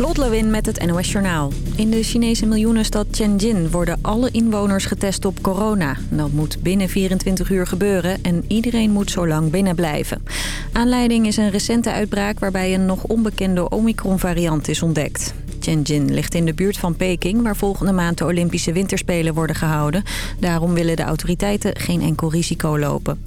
Lot met het NOS Journaal. In de Chinese miljoenenstad Tianjin worden alle inwoners getest op corona. Dat moet binnen 24 uur gebeuren en iedereen moet zo lang binnen blijven. Aanleiding is een recente uitbraak waarbij een nog onbekende Omicron-variant is ontdekt. Tianjin ligt in de buurt van Peking, waar volgende maand de Olympische Winterspelen worden gehouden. Daarom willen de autoriteiten geen enkel risico lopen.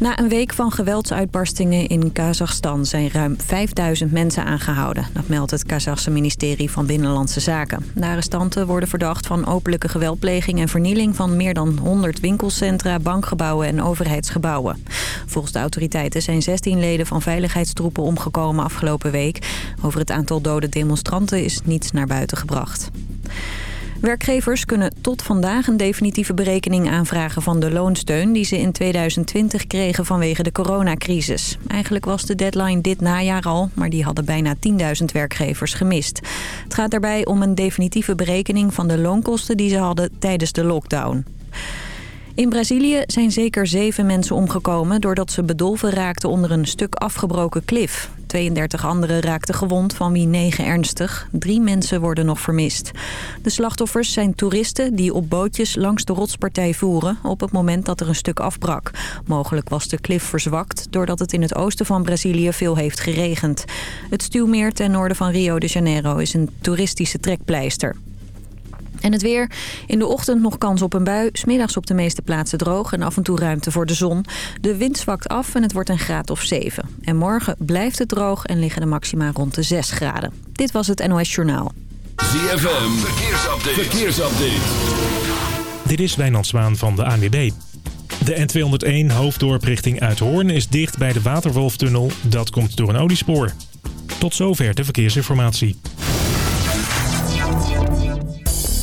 Na een week van geweldsuitbarstingen in Kazachstan zijn ruim 5000 mensen aangehouden. Dat meldt het Kazachse ministerie van Binnenlandse Zaken. De arrestanten worden verdacht van openlijke geweldpleging en vernieling van meer dan 100 winkelcentra, bankgebouwen en overheidsgebouwen. Volgens de autoriteiten zijn 16 leden van veiligheidstroepen omgekomen afgelopen week. Over het aantal dode demonstranten is niets naar buiten gebracht. Werkgevers kunnen tot vandaag een definitieve berekening aanvragen van de loonsteun die ze in 2020 kregen vanwege de coronacrisis. Eigenlijk was de deadline dit najaar al, maar die hadden bijna 10.000 werkgevers gemist. Het gaat daarbij om een definitieve berekening van de loonkosten die ze hadden tijdens de lockdown. In Brazilië zijn zeker zeven mensen omgekomen doordat ze bedolven raakten onder een stuk afgebroken klif. 32 anderen raakten gewond, van wie 9 ernstig. Drie mensen worden nog vermist. De slachtoffers zijn toeristen die op bootjes langs de rotspartij voeren... op het moment dat er een stuk afbrak. Mogelijk was de klif verzwakt doordat het in het oosten van Brazilië veel heeft geregend. Het stuwmeer ten noorden van Rio de Janeiro is een toeristische trekpleister. En het weer. In de ochtend nog kans op een bui. Smiddags op de meeste plaatsen droog en af en toe ruimte voor de zon. De wind zwakt af en het wordt een graad of 7. En morgen blijft het droog en liggen de maxima rond de 6 graden. Dit was het NOS Journaal. ZFM. Verkeersupdate. Verkeersupdate. Dit is Wijnand Zwaan van de ANWB. De N201 hoofddorp richting Uithoorn is dicht bij de Waterwolftunnel. Dat komt door een oliespoor. Tot zover de verkeersinformatie.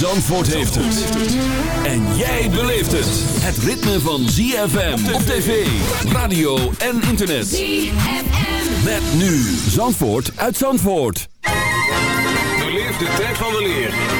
Zandvoort heeft het. En jij beleeft het. Het ritme van ZFM op tv, radio en internet. ZFM. Met nu Zandvoort uit Zandvoort. Beleef de tijd van de leer.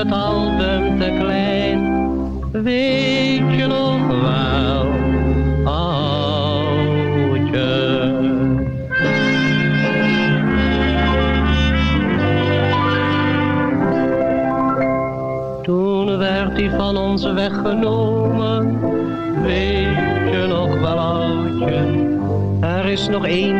het album te klein. Weet je nog wel, oudje. Toen werd hij van ons weggenomen. Weet je nog wel, oudje? Er is nog één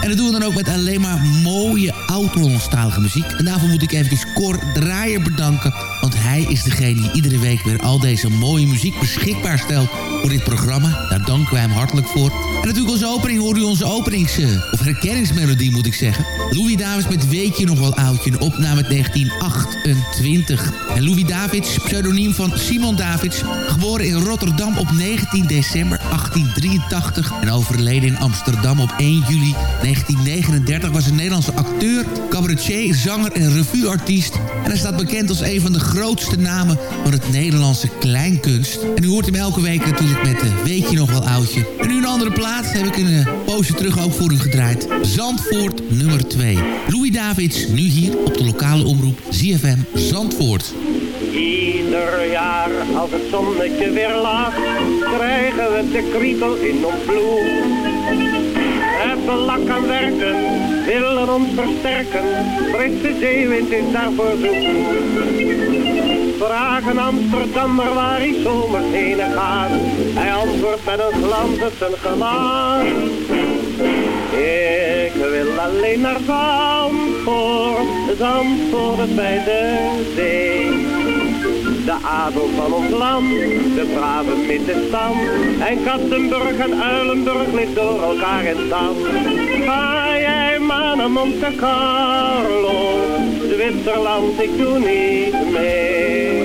En dat doen we dan ook met alleen maar mooie oud-Hollandstalige muziek. En daarvoor moet ik even Cor Draaier bedanken, want hij is degene die iedere week weer al deze mooie muziek beschikbaar stelt voor dit programma. Daar danken wij hem hartelijk voor. En natuurlijk als opening hoor u onze openings- eh, of herkenningsmelodie moet ik zeggen. Louis Davids met Weet je nog wel oudje, een opname uit 1928. En Louis Davids, pseudoniem van Simon Davids, geboren in Rotterdam op 19 december 1883 en overleden in Amsterdam op 1 juli 1939 was een Nederlandse acteur, cabaretier, zanger en revueartiest. En hij staat bekend als een van de grootste namen van het Nederlandse kleinkunst. En u hoort hem elke week natuurlijk met de Weet je nog wel oudje. En nu een andere plaats heb ik een uh, poosje terug ook voor u gedraaid. Zandvoort nummer 2. Louis Davids, nu hier op de lokale omroep ZFM Zandvoort. Ieder jaar als het zonnetje weer lacht, krijgen we de kriebel in ons bloed. Hebben lak aan werken, willen ons versterken, Britse zeewind is daarvoor zoek. Vragen Amsterdammer waar hij zomers heen gaat, hij antwoordt met een glans op zijn gelaat. Ik wil alleen naar Zandvoort, Zandvoort bij de zee. De adel van ons land, de brave middenstand. En Kattenburg en Uilenburg ligt door elkaar in stand. Ga jij maar naar Monte Carlo, Zwitserland, ik doe niet mee.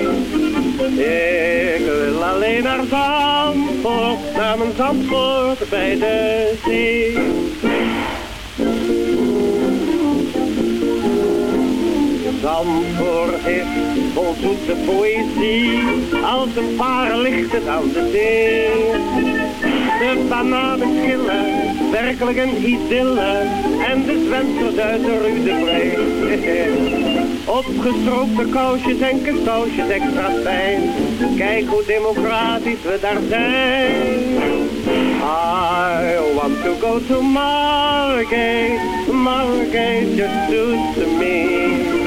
Ik wil alleen naar Zandvoort, naar mijn Zandvoort bij de zee. Zandvoort is vol zoete poëzie, als een paar het aan de zee. De bananenschillen, werkelijk een idylle, en de zwemsters uit de Rudebrei. Opgestroopte kousjes en katoosjes extra fijn. Kijk hoe democratisch we daar zijn. I want to go to Margate. Margate just suits me.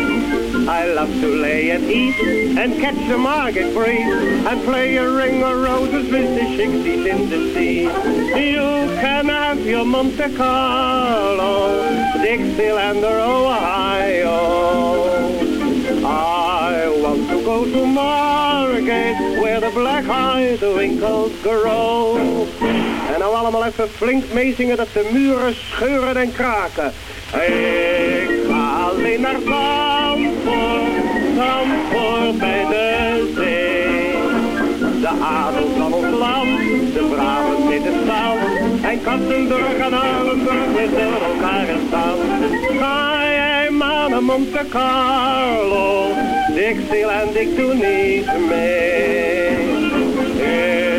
I love to lay at ease and catch the market breeze and play a ring of roses with the shixies in the sea. You can have your Monte Carlo, Dixieland or Ohio. I want to go to Margate, where the black eye the winkles grow. En nou allemaal even flink meezingen dat de muren scheuren en kraken. Ik ga alleen naar Bij de zee. De adel van ons land, de braven middenstand. En Kattenburg en Alenburg, we zullen elkaar in. Ga jij maar naar Monte Carlo, Dixieland, ik doe niet mee.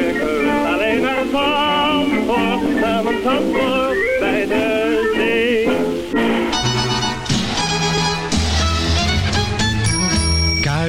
Ik wil alleen naar Zandvoort, naar mijn Zandvoort bij de zee.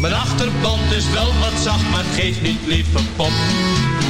Mijn achterband is wel wat zacht, maar het geeft niet, lieve pop.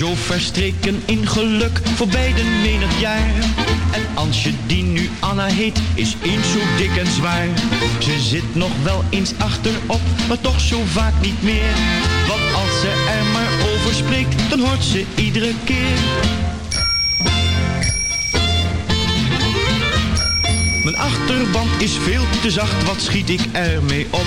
Zo verstreken in geluk voor beiden menig jaar. En Ansje die nu Anna heet, is eens zo dik en zwaar. Ze zit nog wel eens achterop, maar toch zo vaak niet meer. Want als ze er maar over spreekt, dan hoort ze iedere keer. Mijn achterband is veel te zacht, wat schiet ik ermee op?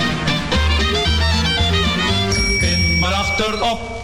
Achterop.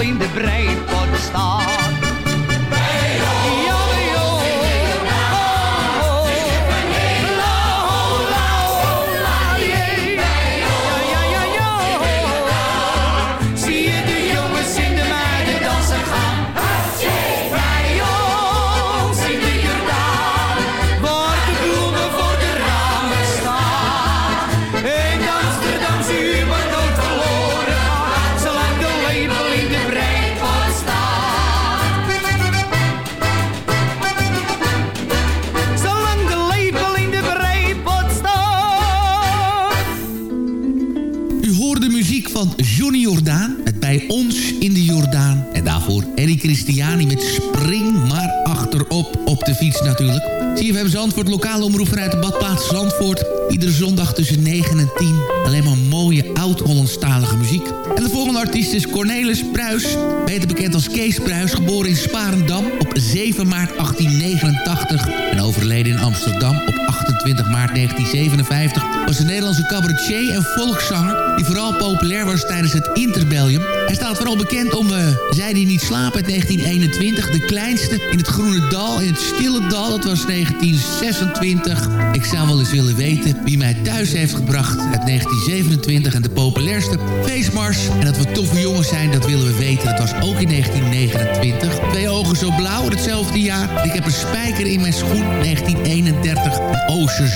In de breipot staat. Christiani met fiets natuurlijk. CFM Zandvoort, lokale omroep vanuit de badplaats Zandvoort. Iedere zondag tussen 9 en 10. Alleen maar mooie oud-Hollandstalige muziek. En de volgende artiest is Cornelis Pruis. Beter bekend als Kees Pruis, geboren in Sparendam op 7 maart 1889. En overleden in Amsterdam op 28 maart 1957. Was een Nederlandse cabaretier en volkszanger... die vooral populair was tijdens het interbellium. Hij staat vooral bekend om uh, Zij die niet slapen uit 1921. De kleinste in het Groene Dal, in het Stille Dal. Dat was 1926. Ik zou wel eens willen weten wie mij thuis heeft gebracht uit 1927. En de populairste feestmars. En dat we toffe jongens zijn, dat willen we weten. Dat was ook in 1929. Twee ogen zo blauw, hetzelfde jaar. Ik heb een spijker in mijn schoen, 1931. Oh, ze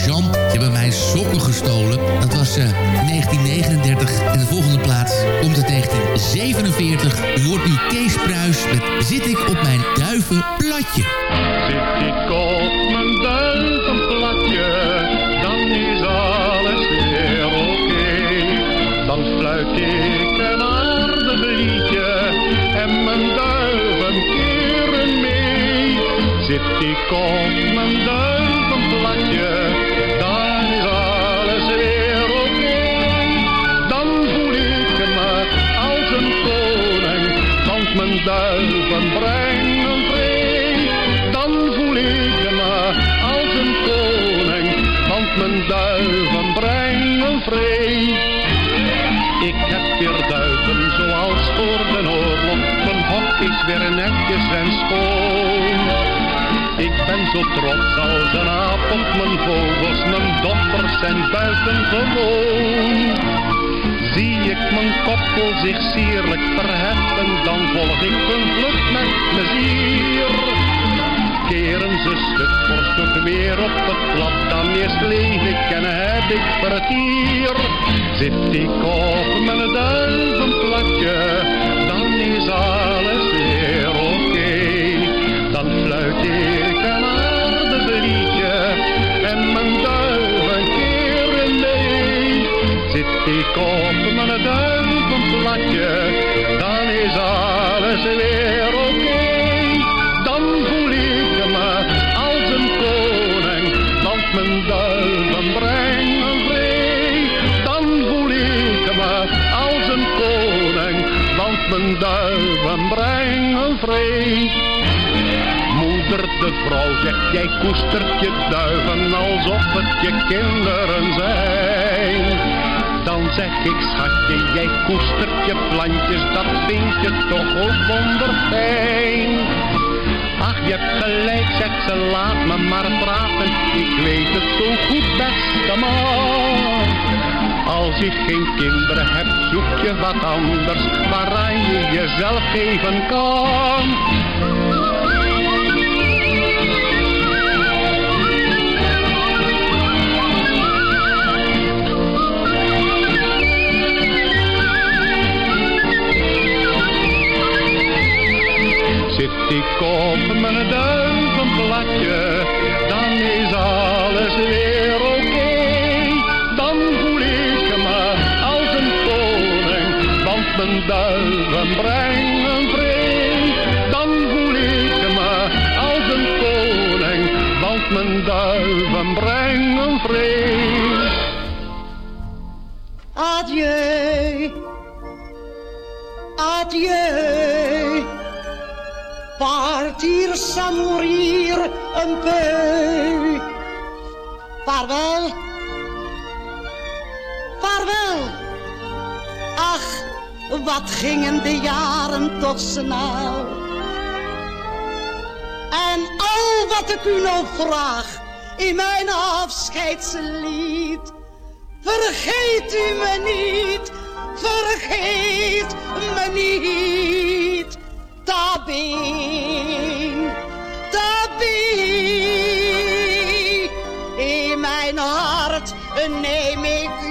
hebben mijn sokken gestolen. Dat was eh, 1939. En de volgende plaats komt het 1947. U hoort nu Kees Pruis met Zit ik op mijn duivenplatje. Ik op mijn duivenplatje, dan is alles weer oké. Dan fluit ik een aardig liedje en mijn duiven keren mee. Zit ik op duiven brengen vrede. Ik heb weer duiven zoals voor de oorlog, mijn hok is weer netjes en schoon. Ik ben zo trots als een aap op mijn vogels, mijn dochters zijn buitengewoon. Zie ik mijn koppel zich sierlijk verheffen, dan volg ik hun vlucht met plezier. Keren ze stuk voor weer op het plat, dan eerst leef ik en heb ik vertier. Zit ik op mijn duivenplatje, dan is alles weer oké. Dan fluit ik een aardig liedje en mijn duiven keren mee. Zit ik op mijn duivenplatje, dan is alles weer oké. Mijn duiven brengen vrede. Moeder de vrouw zegt, jij koestert je duiven alsof het je kinderen zijn. Dan zeg ik, schatje, jij koestert je plantjes, dat vind je toch ook wonderfijn. Ach, je hebt gelijk, zegt ze, laat me maar praten, ik weet het zo goed, beste man. Als je geen kinderen hebt, zoek je wat anders, waaraan je jezelf geven kan. Zit ik op mijn duivenplatje, dan is alles weer mijn duiven brengen vrede, dan voel ik me als een koning, want mijn duiven brengen vrede. Adieu, adieu, partir sans mourir un peu. Vaarwel. Wat gingen de jaren toch snel. En al wat ik u nog vraag in mijn afscheidslied. Vergeet u me niet, vergeet me niet. Tabin, tabin. In mijn hart neem ik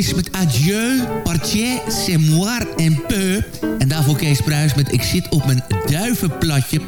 Davis met Adieu, Partier, C'est moi un peu. En daarvoor Kees Pruis met Ik zit op mijn duivenplatje.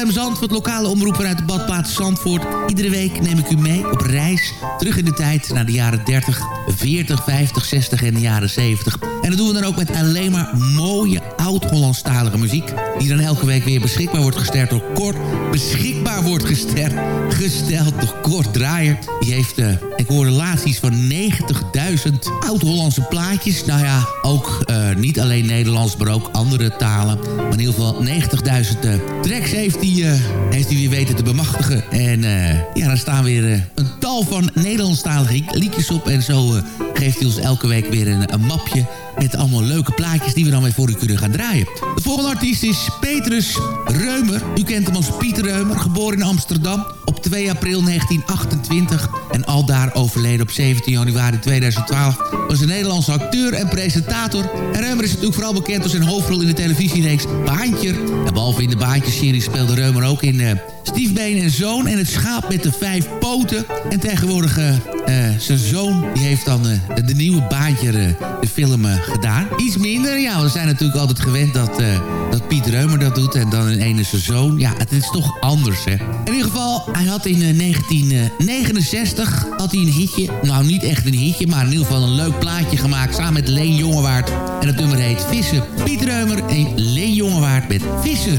CFM Zandvoort, lokale omroep vanuit de badplaats Zandvoort. Iedere week neem ik u mee op reis terug in de tijd naar de jaren 30, 40, 50, 60 en de jaren 70. En dat doen we dan ook met alleen maar mooie oud-Hollandstalige muziek. Die dan elke week weer beschikbaar wordt gesteld door Kort. Beschikbaar wordt gesteld, gesteld door Kort Draaier. Die heeft, eh, ik hoorde laatst van 90.000 oud-Hollandse plaatjes. Nou ja, ook eh, niet alleen Nederlands, maar ook andere talen. Maar in ieder geval 90.000 eh, tracks heeft hij, eh, heeft hij weer weten te bemachtigen. En eh, ja, daar staan weer eh, een tal van Nederlandstalige liedjes op. En zo geeft hij ons elke week weer een, mapje met allemaal leuke plaatjes die we dan weer voor u kunnen gaan draaien. De volgende artiest is Petrus Reumer. U kent hem als Pieter Reumer, geboren in Amsterdam op 2 april 1928 en aldaar overleden op 17 januari 2012. Was een Nederlandse acteur en presentator. En Reumer is natuurlijk vooral bekend als zijn hoofdrol in de televisiereeks Baantje. En behalve in de Baantjes-serie speelde Reumer ook in... eh, Stiefbeen en Zoon en het schaap met de vijf poten. En tegenwoordig eh, eh, zijn zoon, die heeft dan eh, de, nieuwe baantje, eh, de film gedaan. Iets minder, ja, we zijn natuurlijk altijd gewend dat, dat Piet Reumer dat doet. En dan een ene zijn zoon. Ja, het is toch anders, hè. In ieder geval, hij had in eh, 1969 had hij een hitje. Nou, niet echt een hitje, maar in ieder geval een leuk plaatje gemaakt. Samen met Leen Jongewaard. En het nummer heet Vissen. Piet Reumer en Leen Jongewaard met Vissen.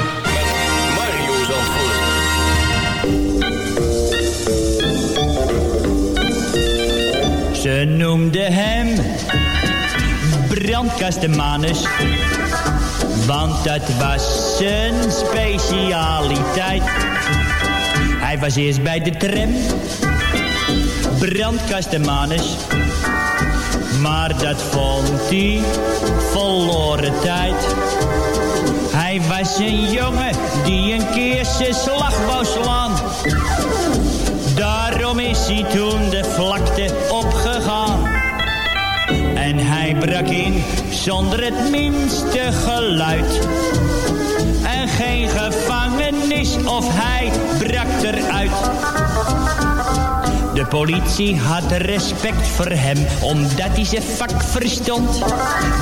Ze noemde hem brandkastemanus, want dat was zijn specialiteit. Hij was eerst bij de tram, brandkastemanus, maar dat vond hij verloren tijd. Hij was een jongen die een keer zijn slag wou slaan. Daarom is hij toen de vlakte opgegaan. En hij brak in zonder het minste geluid. En geen gevangenis of hij brak eruit. De politie had respect voor hem, omdat hij zijn vak verstond.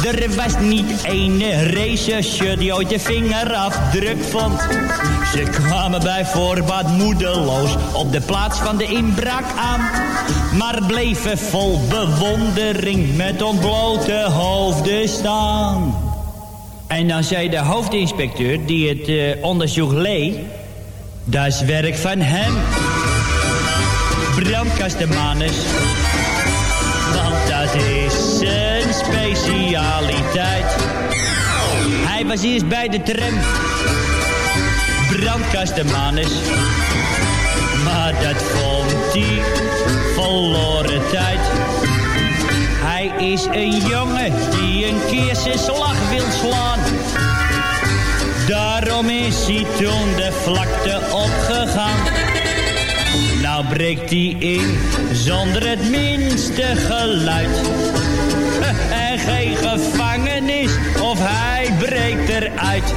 Er was niet ene rechercheur die ooit de vingerafdruk vond. Ze kwamen bij voorbaat moedeloos op de plaats van de inbraak aan. Maar bleven vol bewondering met ontblote hoofden staan. En dan zei de hoofdinspecteur die het eh, onderzoek leed... Dat is werk van hem brandkastemanus. Want dat is zijn specialiteit. Hij was eerst bij de tram. Brandkastemanus. Maar dat vond hij verloren tijd. Hij is een jongen die een keer zijn slag wil slaan. Daarom is hij toen de vlakte opgegaan. Nou breekt hij in zonder het minste geluid. En geen gevangenis of hij breekt eruit.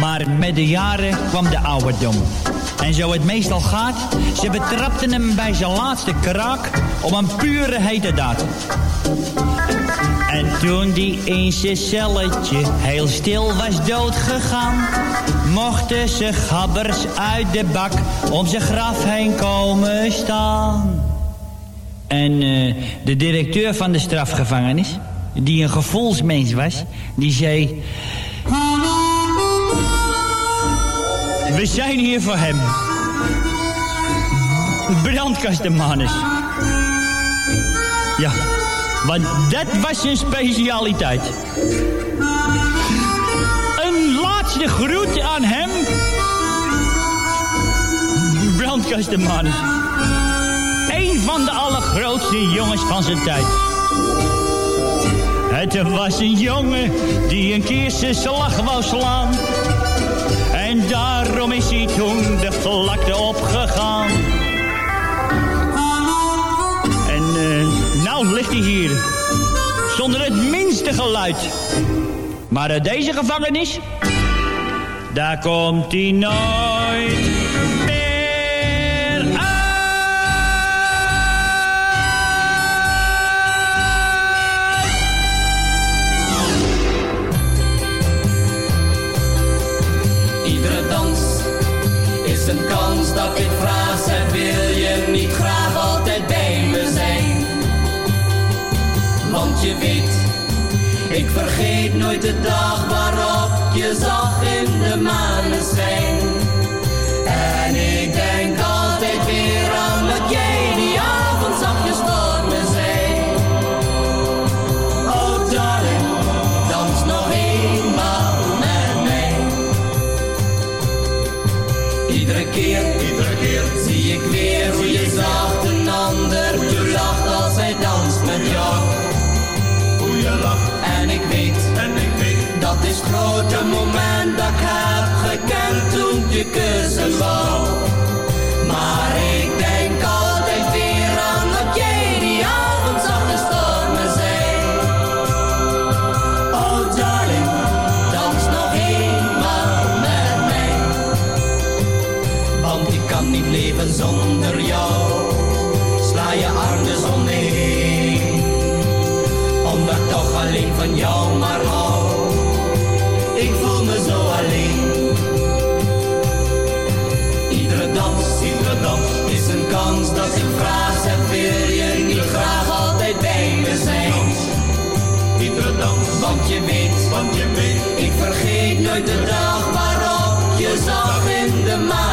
Maar met de jaren kwam de ouderdom. En zo het meestal gaat, ze betrapten hem bij zijn laatste kraak op een pure hete daad. En toen die in zijn celletje heel stil was doodgegaan, mochten ze gabbers uit de bak om zijn graf heen komen staan. En uh, de directeur van de strafgevangenis, die een gevoelsmens was, die zei... We zijn hier voor hem. Brandkastenmanus. Ja, want dat was zijn specialiteit. Een laatste groet aan hem. Brandkastenmanus. Een van de allergrootste jongens van zijn tijd. Het was een jongen die een keer zijn slag wou slaan. En daarom is hij toen de vlakte opgegaan. Ligt hij hier, zonder het minste geluid. Maar uit deze gevangenis, daar komt hij nooit meer. Iedere dans is een kans dat ik vraag ik vergeet nooit de dag waarop je zag in de maneschijn. En ik denk altijd weer aan wat jij die avond zachtjes voor me zei. Oh darling, dans nog eenmaal met mij. Iedere keer, iedere keer zie ik weer hoe je zacht En ik weet, en ik weet, dat is het grote moment dat ik heb gekend toen je kussen wou. Van maar hou. Ik voel me zo alleen. Iedere dans, iedere dans is een kans dat ik vraag. Zeg, wil je niet graag altijd bij me zijn? Iedere dans, want je weet, want je weet. Ik vergeet nooit de dag waarop je zag in de maneschijn.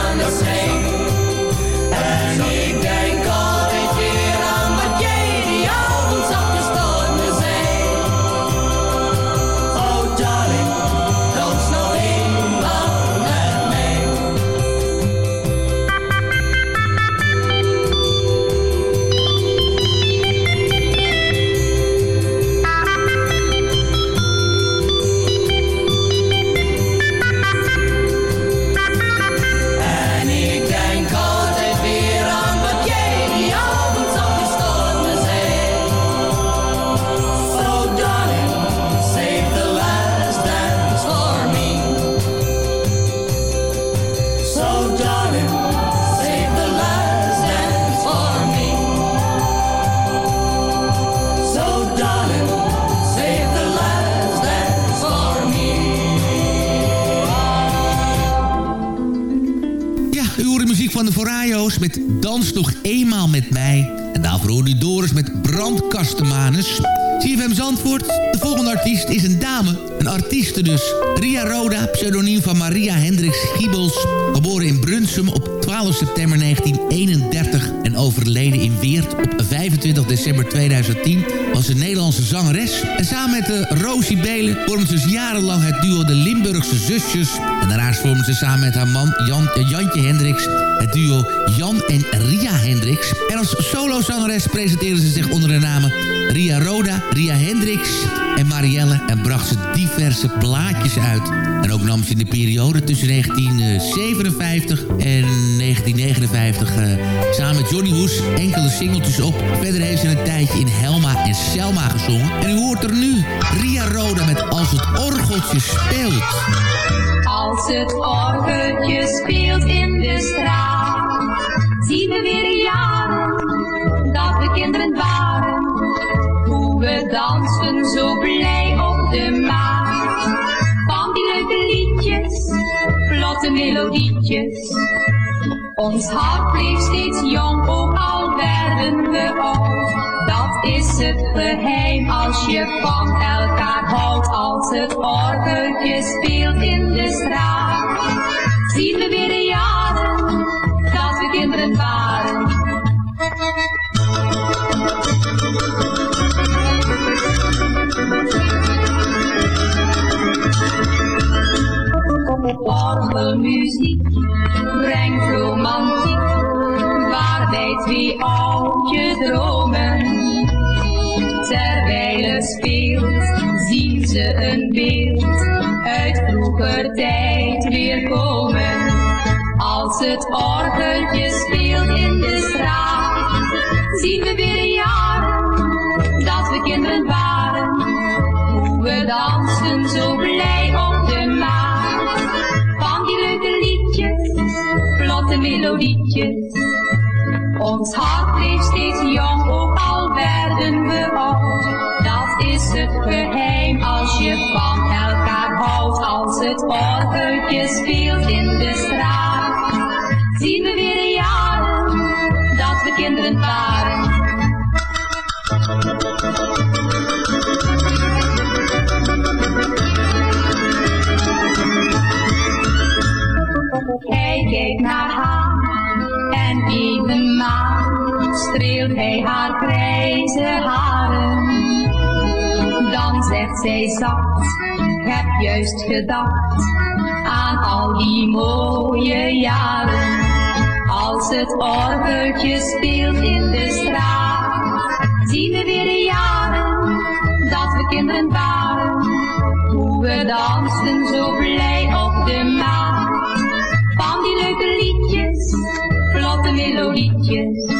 September 1931 en overleden in Weert op 25 december 2010... was een Nederlandse zangeres. En samen met de Rosie Belen vormde ze dus jarenlang het duo de Limburgse Zusjes. En daarnaast vormde ze samen met haar man Jan, eh, Jantje Hendricks het duo Jan en Ria Hendricks. En als solozangeres presenteerde ze zich onder de namen Ria Roda, Ria Hendricks en Marielle... en bracht ze diverse plaatjes uit. En ook nam ze in de periode tussen 1957 en 1959... eh, samen met Johnny Hoes enkele singeltjes op. Verder heeft ze een tijdje in Helma en Selma gezongen. En u hoort er nu Ria Roda met Als het orgeltje speelt. Als het orgeltje speelt in de straat, zien we weer jaren we kinderen waren. Hoe we dansen zo blij op de maat. Van die leuke liedjes, vlotte melodietjes. Ons hart bleef steeds jong, ook al werden we oud. Dat is het geheim als je van elkaar houdt, als het orgeltje speelt in de straat. Zien we weer de jaren dat we kinderen waren. Orgelmuziek brengt romantiek, waarbij twee oudjes dromen. Terwijl het speelt, zien ze een beeld uit vroeger tijd weer komen. Als het orgeltje speelt in de straat, zien we weer jaren dat we kinderen waren. Hoe we dansen zo orgeltje speelt in de straat. Zien we weer de jaren dat we kinderen waren. Hij kijkt naar haar en evenmaal streelt hij haar grijze haren. Dan zegt zij zacht, heb juist gedacht aan al die mooie jaren. Als het orgeltje speelt in de straat, zien we weer de jaren dat we kinderen waren. Hoe we dansten zo blij op de maat. Van die leuke liedjes, vlotte melodietjes.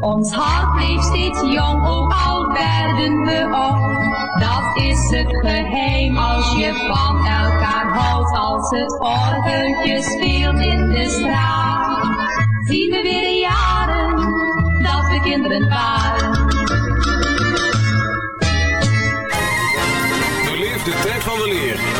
Ons hart bleef steeds jong, ook al werden we oud. Dat is het geheim als je van elkaar houdt. Als het orgeltje speelt in de straat. Zien we weer jaren dat we kinderen waren. Beleef de tijd van de leer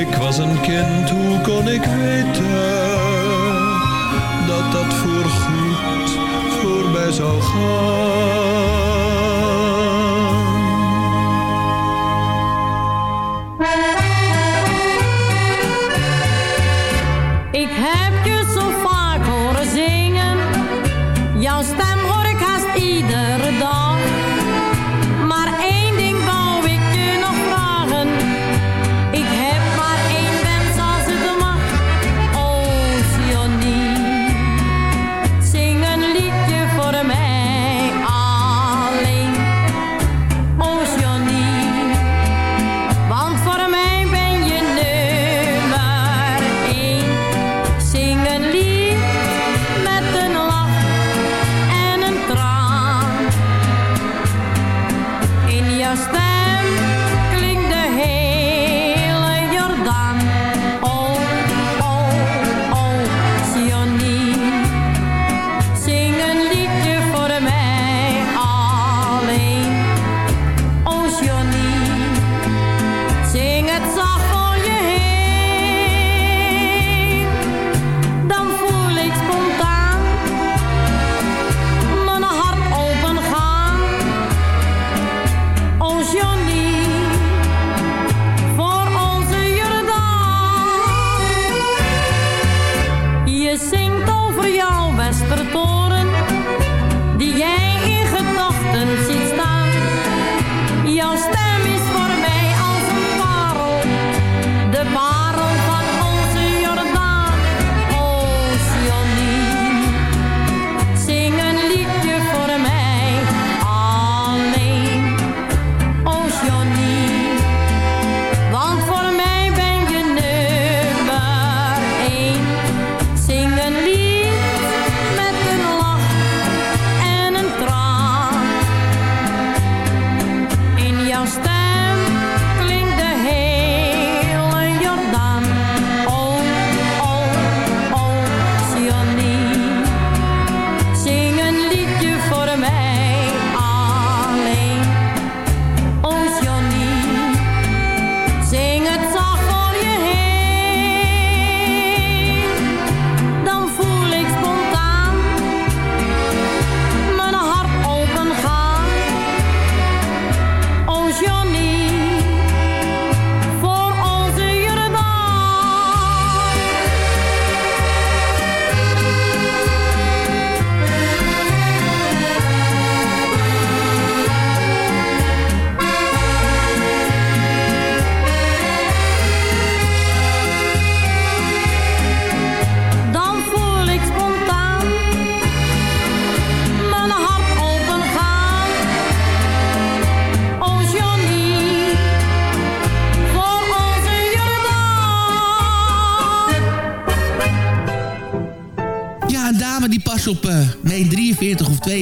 Ik was een kind, hoe kon ik weten dat dat voorgoed voorbij zou gaan?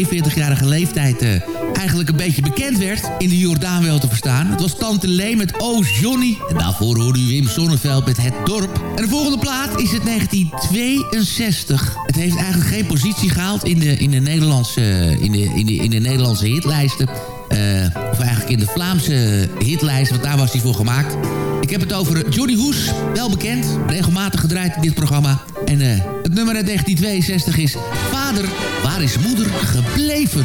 42-jarige leeftijd eh, eigenlijk een beetje bekend werd. In de Jordaan wel te verstaan. Het was Tante Lee met Oh Johnny. En daarvoor hoorde u Wim Sonneveld met Het Dorp. En de volgende plaat is het 1962. Het heeft eigenlijk geen positie gehaald in de, in de, Nederlandse, in de, in de, in de Nederlandse hitlijsten. Eh, in de Vlaamse hitlijst, want daar was hij voor gemaakt. Ik heb het over Johnny Hoes, wel bekend, regelmatig gedraaid in dit programma. En uh, het nummer uit 1962 is Vader, waar is moeder gebleven?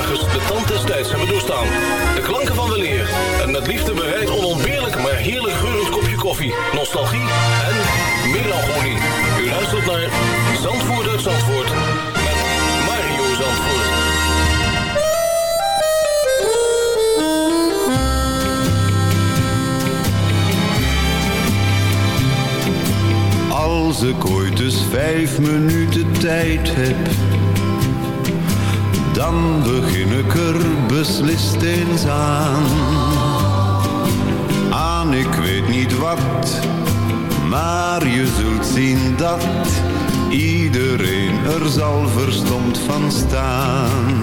De tand des tijds hebben doorstaan. De klanken van weleer en met liefde bereid onontbeerlijk maar heerlijk geurend kopje koffie, nostalgie en melancholie. U luistert naar Zandvoort Zandvoort met Mario Zandvoort. Als ik ooit eens vijf minuten tijd heb, dan begin ik er beslist eens aan. Aan ik weet niet wat, maar je zult zien dat iedereen er zal verstomd van staan.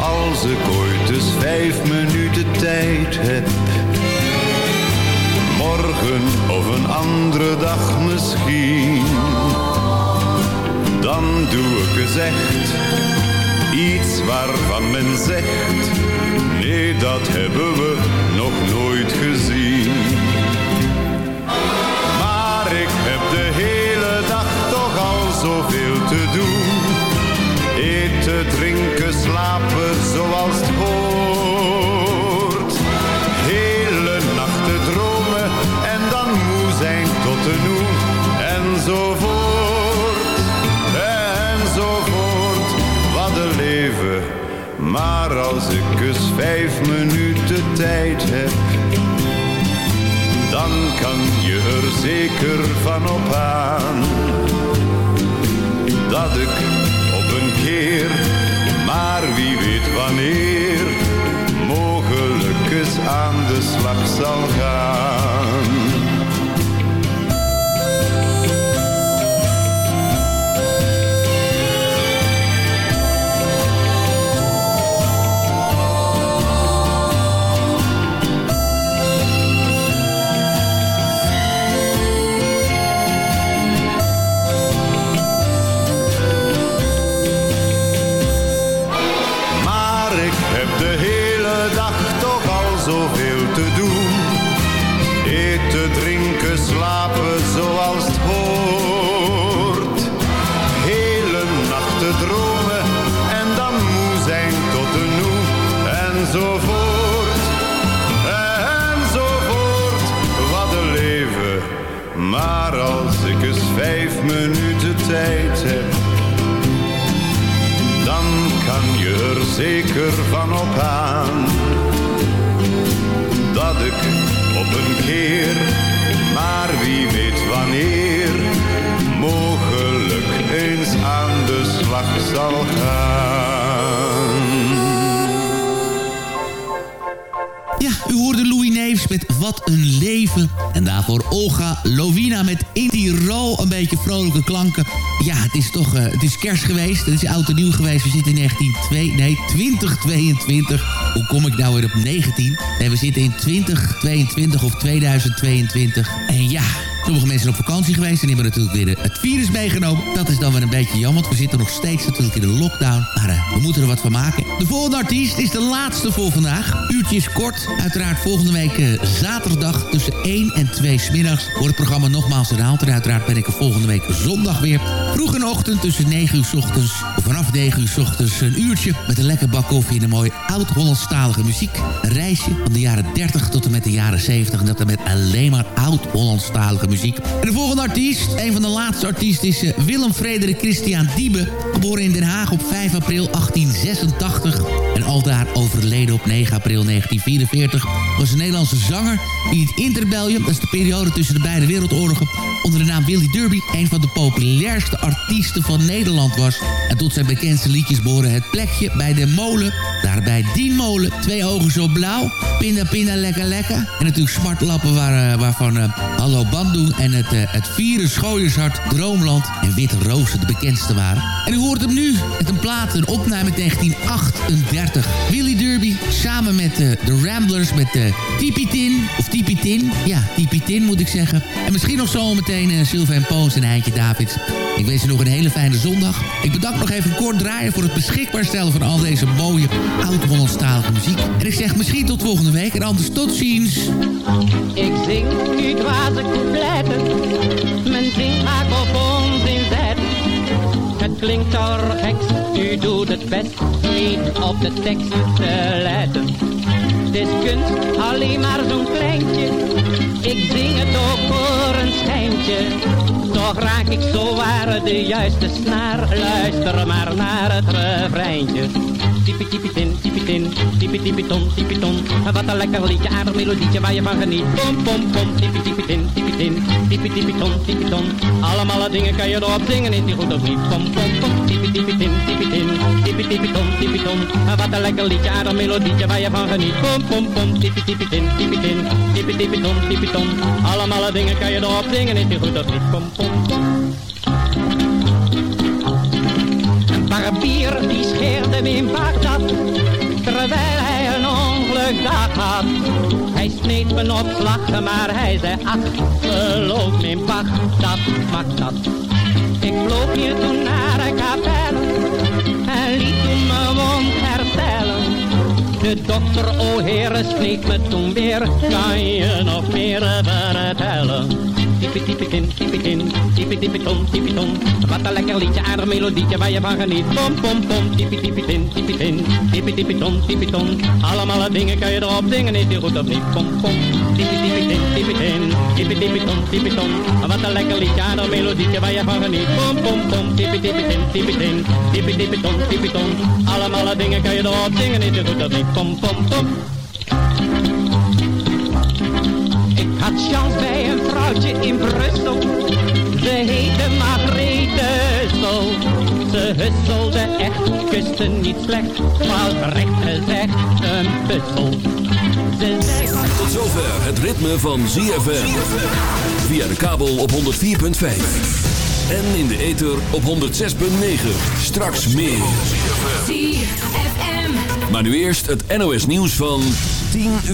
Als ik ooit eens vijf minuten tijd heb morgen of een andere dag misschien. Dan doe ik echt iets waarvan men zegt, nee dat hebben we nog nooit gezien. Maar ik heb de hele dag toch al zoveel te doen. Eten, drinken, slapen zoals het hoort. Hele nachten dromen en dan moe zijn tot de noe. Enzovoort, als ik eens vijf minuten tijd heb dan kan je er zeker van op aan dat ik op een keer, maar wie weet wanneer, mogelijk eens aan de slag zal gaan. Tijd heb dan kan je er zeker van op aan dat ik op een keer, maar wie weet wanneer, mogelijk eens aan de slag zal gaan. Ja, u hoorde Louis Neefs met Wat een Leven. En daarvoor Olga Lovina met In Een beetje vrolijke klanken. Ja, het is toch uh, het is kerst geweest. Het is oud en nieuw geweest. We zitten in 1902, nee, 2022. Hoe kom ik nou weer op 19? Nee, we zitten in 2022 of 2022. En ja... Sommige mensen zijn op vakantie geweest en hebben natuurlijk weer het virus meegenomen. Dat is dan weer een beetje jammer, want we zitten nog steeds natuurlijk in de lockdown. Maar uh, we moeten er wat van maken. De volgende artiest is de laatste voor vandaag. Uurtje is kort. Uiteraard volgende week uh, zaterdag tussen 1 en 2 smiddags wordt het programma nogmaals herhaald. En uiteraard ben ik er volgende week zondag weer. Vroeg in de ochtend tussen 9 uur s ochtends. Vanaf 9 uur s ochtends een uurtje met een lekker bak koffie en een mooie oud-Hollandstalige muziek. Een reisje van de jaren 30 tot en met de jaren 70. En dat dan met alleen maar oud-Hollandstalige muziek. En de volgende artiest, een van de laatste artiesten, is uh, Willem Frederik Christian Diebe. Geboren in Den Haag op 5 april 1886. En aldaar overleden op 9 april 1944. Was een Nederlandse zanger die in het interbellum, dat is de periode tussen de beide wereldoorlogen, onder de naam Willy Derby een van de populairste artiesten van Nederland was. En tot zijn bekendste liedjes behoren het plekje bij de molen. Daarbij Dienmolen, twee ogen zo blauw, pinda pinda lekker lekker. En natuurlijk smartlappen waar, uh, waarvan uh, Hallo Bandoen en het, uh, het Vieren Schooiershart Droomland en Witte Rozen de bekendste waren. En hem nu met een plaat, een opname uit 1938. Willy Derby samen met de Ramblers met de Tipitin, of Tipitin, ja Tipitin moet ik zeggen. En misschien nog zo meteen uh, Sylvain Poos en Heintje Davids. Ik wens u nog een hele fijne zondag. Ik bedank nog even kort draaien voor het beschikbaar stellen van al deze mooie oud-Hollandstalige muziek. En ik zeg misschien tot volgende week en anders tot ziens. Ik zing nu dwaze coupletten, vaak op onzin zet. Klinkt geks, u doet het best niet op de tekst te letten. Het is kunst, alleen maar zo'n kleintje, ik zing het ook voor een schijntje. Toch raak ik zo waar de juiste snaar, luister maar naar het refreintje. Tipi tipi tin, tipi tin, tipi tipi ton, tipi ton. Wat een lekker liedje, aardig melodietje waar je van geniet. Pom pom pom, tipi tipi tin, tipi tin, tipi tipi ton, tipi ton. Allemaal dingen kan je erop zingen, is die goed of niet? Pom pom pom, tipi tipi tin, tipi tin, tipi tipi ton, tipi ton. Wat een lekker liedje, aardig melodietje waar je van geniet. Pom pom pom, tipi tipi tin, tipi tin, tipi tipi ton, tipi ton. Allemaal dingen kan je erop zingen, is die goed of niet? Pom pom pom. Terwijl hij een ongelukdag had. Hij sneed me op slag, maar hij zei, ach, geloof me in Bagdad, mag dat. Ik vloog hier toen naar een kapel en liet toen mijn wond herstellen. De dokter, o heren, sneed me toen weer, kan je nog meer vertellen? Ton, ton. Wat een lekker liedje, aardig melodietje waar je van geniet. Pom pom pom, tipi tipi tin, tipi tin, tipi tipi ton, tipi ton. Allemaal dingen kan je erop zingen, is die goed of niet? Pom pom, tipi tipi tin, tipi tin, tipi tipi ton, tipi ton. Wat een lekker liedje, aardig melodietje waar je van geniet. Pom pom pom, tipi tipi tin, tipi tin, tipi tipi ton, tipi ton. Allemaal dingen kan je erop zingen, is die goed of niet? Pom pom pom. had chance bij een vrouwtje in Brussel. Ze heette Margrethe Hussel. Ze husselde echt, kuste niet slecht, maar recht gezegd een puzzel. Ze zei... Tot zover het ritme van ZFM. Via de kabel op 104.5. En in de ether op 106.9. Straks meer. Maar nu eerst het NOS nieuws van 10 uur.